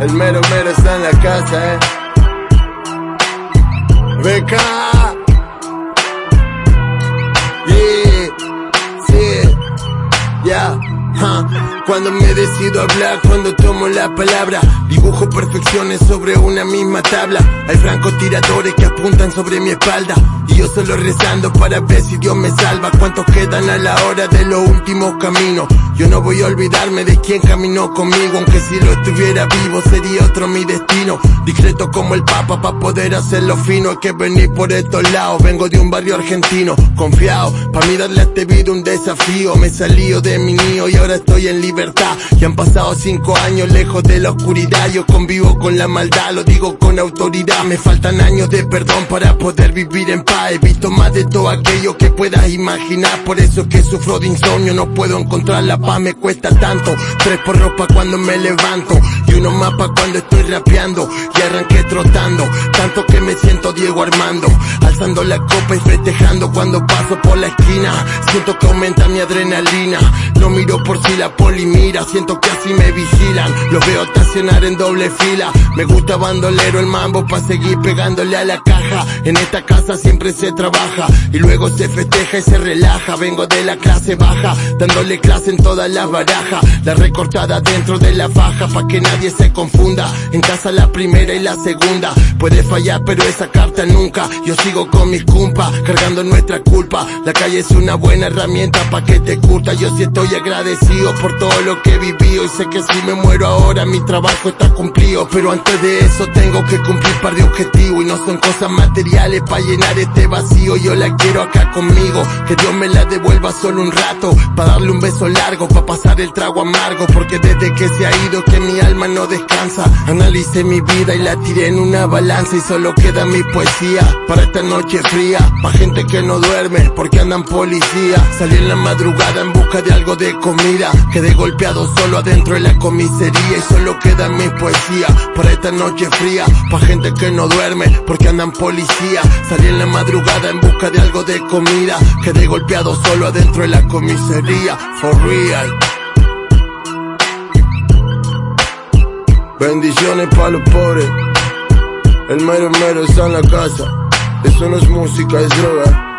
El mero mero está en la casa, eh. Beca. Yeah. Sí. Ya. Cuando me decido hablar, cuando tomo la palabra, dibujo perfecciones sobre una misma tabla. Hay francotiradores que apuntan sobre mi espalda. Y yo solo rezando para ver si Dios me salva. ¿Cuántos quedan a la hora de los últimos caminos? Yo no voy a olvidarme de quien caminó conmigo, aunque si lo estuviera vivo sería otro mi destino. Discreto como el papa para poder hacerlo fino. Hay que venir por estos lados, vengo de un barrio argentino, confiado. Pa' mí darle a este vida un desafío. Me salió de mi niño y ahora estoy en libertad. Y han pasado cinco años lejos de la oscuridad. Yo convivo con la maldad, lo digo con autoridad. Me faltan años de perdón para poder vivir en paz. He visto más de todo aquello que puedas imaginar. Por eso es que sufro de insomnio, no puedo encontrar la paz me cuesta tanto. Tres por ropa cuando me levanto y uno más pa' cuando estoy rapeando. Y arranqué trotando, tanto que me siento Diego Armando. Alzando la copa y festejando cuando paso por la esquina. Siento que aumenta mi adrenalina. No miro por si la poli mira, siento que así me vigilan. Los veo estacionar en doble fila. Me gusta bandolero el mambo pa' seguir pegándole a la caja. En esta casa siempre se trabaja y luego se festeja y se relaja. Vengo de la clase baja, dándole clase en toda la baraja, la recortada dentro de la faja pa' que nadie se confunda. En casa la primera y la segunda, puede fallar pero esa carta nunca. Yo sigo con mis cumpas, cargando nuestra culpa. La calle es una buena herramienta pa' que te curta. Yo sí estoy agradecido por todo lo que vivido y sé que si me muero ahora mi trabajo está cumplido. Pero antes de eso tengo que cumplir par de objetivos y no son cosas materiales pa' llenar este vacío. Yo la quiero acá conmigo, que Dios me la devuelva solo un rato, pa' darle un beso largo pa' pasar el trago amargo Porque desde que se ha ido que mi alma no descansa Analicé mi vida y la tiré en una balanza Y solo queda mi poesía para esta noche fría Pa' gente que no duerme porque andan policía. Salí en la madrugada en busca de algo de comida. Quedé golpeado solo adentro de la comisaría Y solo queda mi poesía para esta noche fría. Pa' gente que no duerme porque andan policía. Salí en la madrugada en busca de algo de comida. Quedé golpeado solo adentro de la comisaría. For real. Bendiciones para los pobres. El mero mero está en la casa. Eso no es música, es droga.